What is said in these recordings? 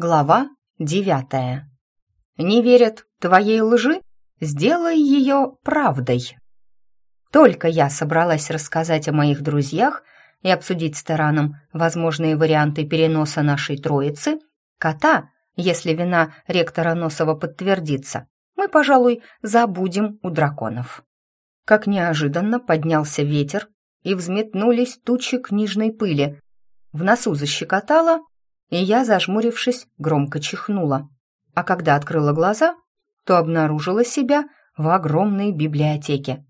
Глава девятая. «Не верят твоей лжи? Сделай ее правдой». Только я собралась рассказать о моих друзьях и обсудить с Тараном возможные варианты переноса нашей троицы, кота, если вина ректора Носова подтвердится, мы, пожалуй, забудем у драконов. Как неожиданно поднялся ветер, и взметнулись тучи книжной пыли. В носу защекотало, и я, зажмурившись, громко чихнула. А когда открыла глаза, то обнаружила себя в огромной библиотеке.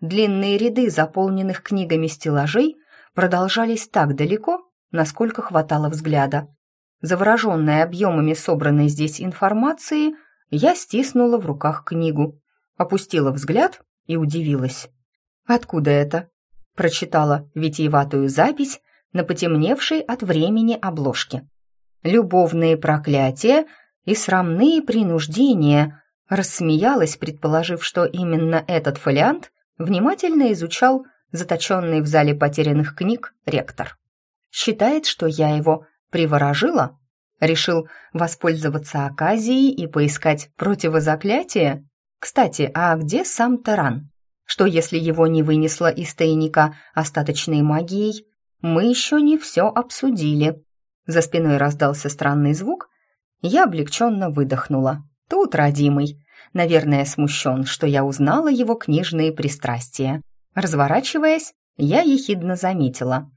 Длинные ряды заполненных книгами стеллажей продолжались так далеко, насколько хватало взгляда. Завороженная объемами собранной здесь информации, я стиснула в руках книгу, опустила взгляд и удивилась. «Откуда это?» Прочитала витиеватую запись на потемневшей от времени обложке любовные проклятия и срамные принуждения, рассмеялась, предположив, что именно этот фолиант внимательно изучал заточенный в зале потерянных книг ректор. Считает, что я его приворожила? Решил воспользоваться оказией и поискать противозаклятие? Кстати, а где сам Таран? Что, если его не вынесло из тайника остаточной магией? Мы еще не все обсудили. За спиной раздался странный звук. Я облегченно выдохнула. Тут родимый. Наверное, смущен, что я узнала его книжные пристрастия. Разворачиваясь, я ехидно заметила.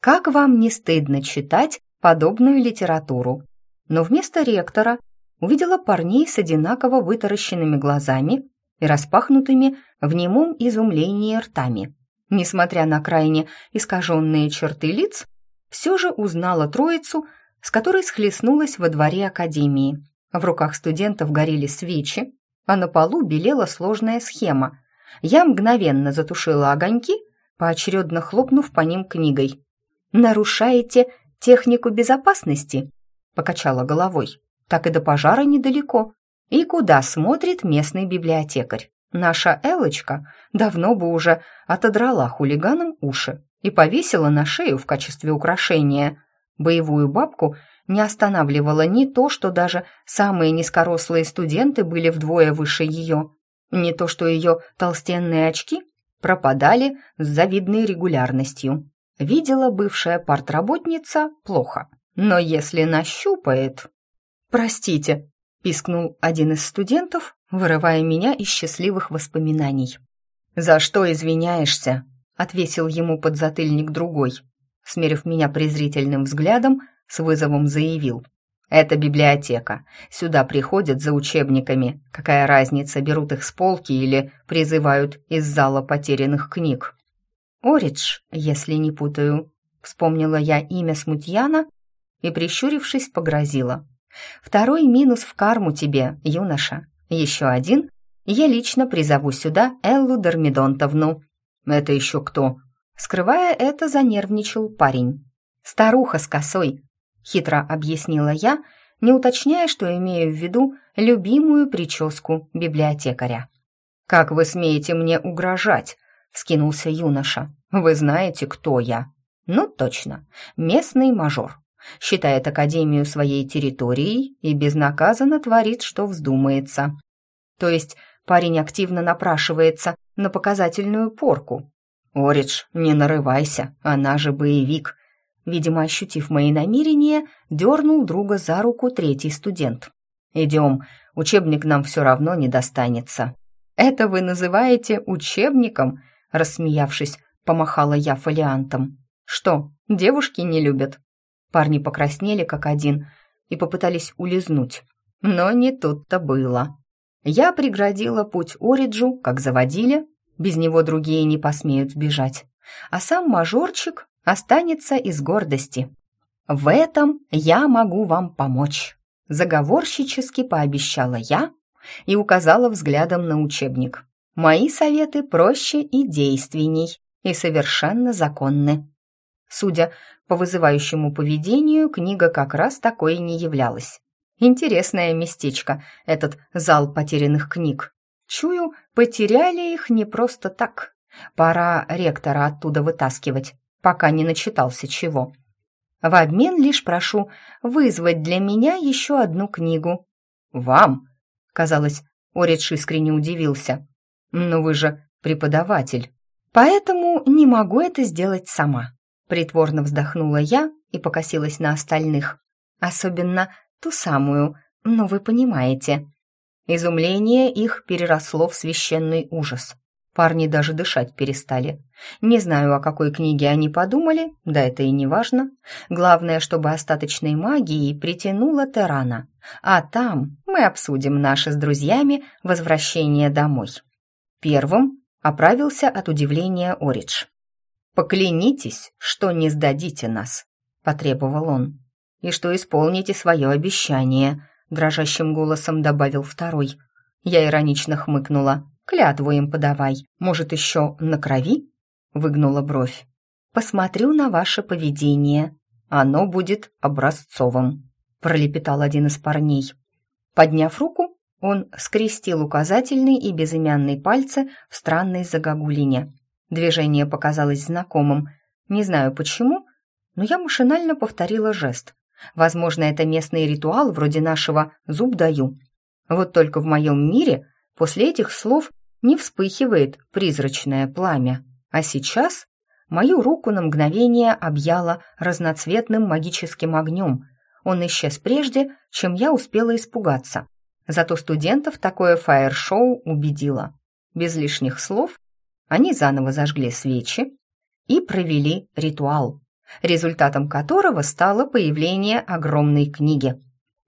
«Как вам не стыдно читать подобную литературу?» Но вместо ректора увидела парней с одинаково вытаращенными глазами и распахнутыми в немом изумлении ртами. Несмотря на крайне искаженные черты лиц, все же узнала троицу, с которой схлестнулась во дворе академии. В руках студентов горели свечи, а на полу белела сложная схема. Я мгновенно затушила огоньки, поочередно хлопнув по ним книгой. «Нарушаете технику безопасности?» — покачала головой. «Так и до пожара недалеко. И куда смотрит местный библиотекарь? Наша Элочка давно бы уже отодрала хулиганам уши и повесила на шею в качестве украшения. Боевую бабку не останавливало ни то, что даже самые низкорослые студенты были вдвое выше ее, ни то, что ее толстенные очки пропадали с завидной регулярностью. Видела бывшая партработница плохо, но если нащупает... «Простите», — пискнул один из студентов, вырывая меня из счастливых воспоминаний. «За что извиняешься?» Отвесил ему подзатыльник другой. Смерив меня презрительным взглядом, с вызовом заявил. «Это библиотека. Сюда приходят за учебниками. Какая разница, берут их с полки или призывают из зала потерянных книг?» «Оридж, если не путаю», — вспомнила я имя Смутьяна и, прищурившись, погрозила. «Второй минус в карму тебе, юноша. Еще один, я лично призову сюда Эллу Дормидонтовну. «Это еще кто?» Скрывая это, занервничал парень. «Старуха с косой», — хитро объяснила я, не уточняя, что имею в виду любимую прическу библиотекаря. «Как вы смеете мне угрожать?» — вскинулся юноша. «Вы знаете, кто я?» «Ну, точно. Местный мажор. Считает Академию своей территорией и безнаказанно творит, что вздумается. То есть парень активно напрашивается на показательную порку. «Оридж, не нарывайся, она же боевик». Видимо, ощутив мои намерения, дернул друга за руку третий студент. «Идем, учебник нам все равно не достанется». «Это вы называете учебником?» Рассмеявшись, помахала я фолиантом. «Что, девушки не любят?» Парни покраснели как один и попытались улизнуть. Но не тут-то было. Я преградила путь Ориджу, как заводили, без него другие не посмеют сбежать, а сам мажорчик останется из гордости. В этом я могу вам помочь, заговорщически пообещала я и указала взглядом на учебник. Мои советы проще и действенней, и совершенно законны. Судя по вызывающему поведению, книга как раз такой и не являлась. Интересное местечко, этот зал потерянных книг. Чую, потеряли их не просто так. Пора ректора оттуда вытаскивать, пока не начитался чего. В обмен лишь прошу вызвать для меня еще одну книгу». «Вам?» Казалось, Оридж искренне удивился. «Но вы же преподаватель». «Поэтому не могу это сделать сама», — притворно вздохнула я и покосилась на остальных. «Особенно ту самую, ну вы понимаете». Изумление их переросло в священный ужас. Парни даже дышать перестали. Не знаю, о какой книге они подумали, да это и не важно. Главное, чтобы остаточной магией притянула Терана. А там мы обсудим наше с друзьями возвращение домой. Первым оправился от удивления Оридж. «Поклянитесь, что не сдадите нас», — потребовал он. «И что исполните свое обещание», — дрожащим голосом добавил второй. Я иронично хмыкнула. Клятву им подавай. Может, еще на крови?» Выгнула бровь. «Посмотрю на ваше поведение. Оно будет образцовым», пролепетал один из парней. Подняв руку, он скрестил указательный и безымянный пальцы в странной загогулине. Движение показалось знакомым. Не знаю почему, но я машинально повторила жест. Возможно, это местный ритуал вроде нашего «зуб даю». Вот только в моем мире после этих слов не вспыхивает призрачное пламя. А сейчас мою руку на мгновение объяло разноцветным магическим огнем. Он исчез прежде, чем я успела испугаться. Зато студентов такое фаер-шоу убедило. Без лишних слов они заново зажгли свечи и провели ритуал, результатом которого стало появление огромной книги.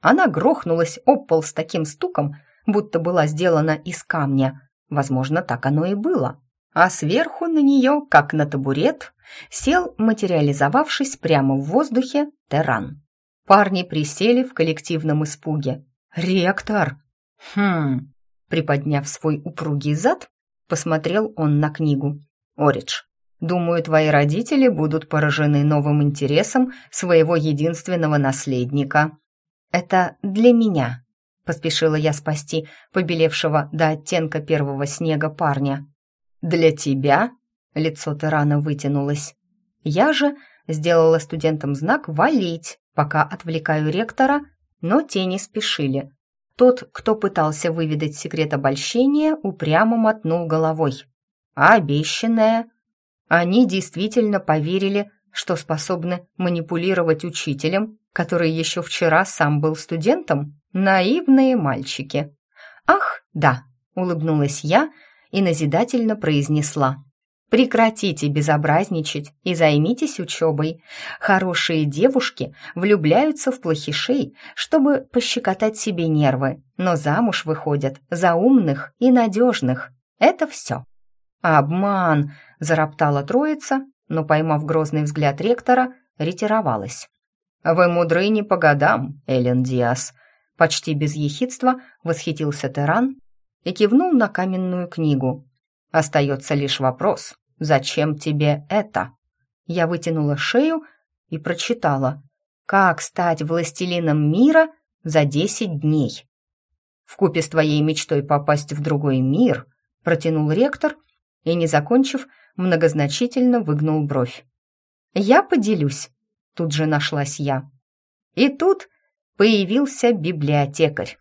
Она грохнулась об пол с таким стуком, будто была сделана из камня, Возможно, так оно и было. А сверху на нее, как на табурет, сел, материализовавшись прямо в воздухе, Теран. Парни присели в коллективном испуге. «Ректор!» «Хм...» Приподняв свой упругий зад, посмотрел он на книгу. «Оридж, думаю, твои родители будут поражены новым интересом своего единственного наследника». «Это для меня», Поспешила я спасти побелевшего до оттенка первого снега парня. «Для тебя?» — лицо Терана вытянулось. Я же сделала студентам знак «валить», пока отвлекаю ректора, но те не спешили. Тот, кто пытался выведать секрет обольщения, упрямо мотнул головой. А обещанное? Они действительно поверили, что способны манипулировать учителем, который еще вчера сам был студентом? Наивные мальчики. Ах, да, улыбнулась я и назидательно произнесла. Прекратите безобразничать и займитесь учебой. Хорошие девушки влюбляются в плохишей, чтобы пощекотать себе нервы, но замуж выходят за умных и надежных. Это все. «Обман!» – зароптала троица, но, поймав грозный взгляд ректора, ретировалась. «Вы мудры не по годам, Эллен Диас», Почти без ехидства восхитился Теран и кивнул на каменную книгу. «Остается лишь вопрос, зачем тебе это?» Я вытянула шею и прочитала. «Как стать властелином мира за десять дней?» В купе с твоей мечтой попасть в другой мир», протянул ректор и, не закончив, многозначительно выгнул бровь. «Я поделюсь», — тут же нашлась я. И тут появился библиотекарь.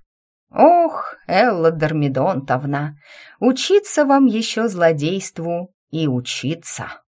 «Ох, Элла Дормидонтовна, учиться вам еще злодейству и учиться!»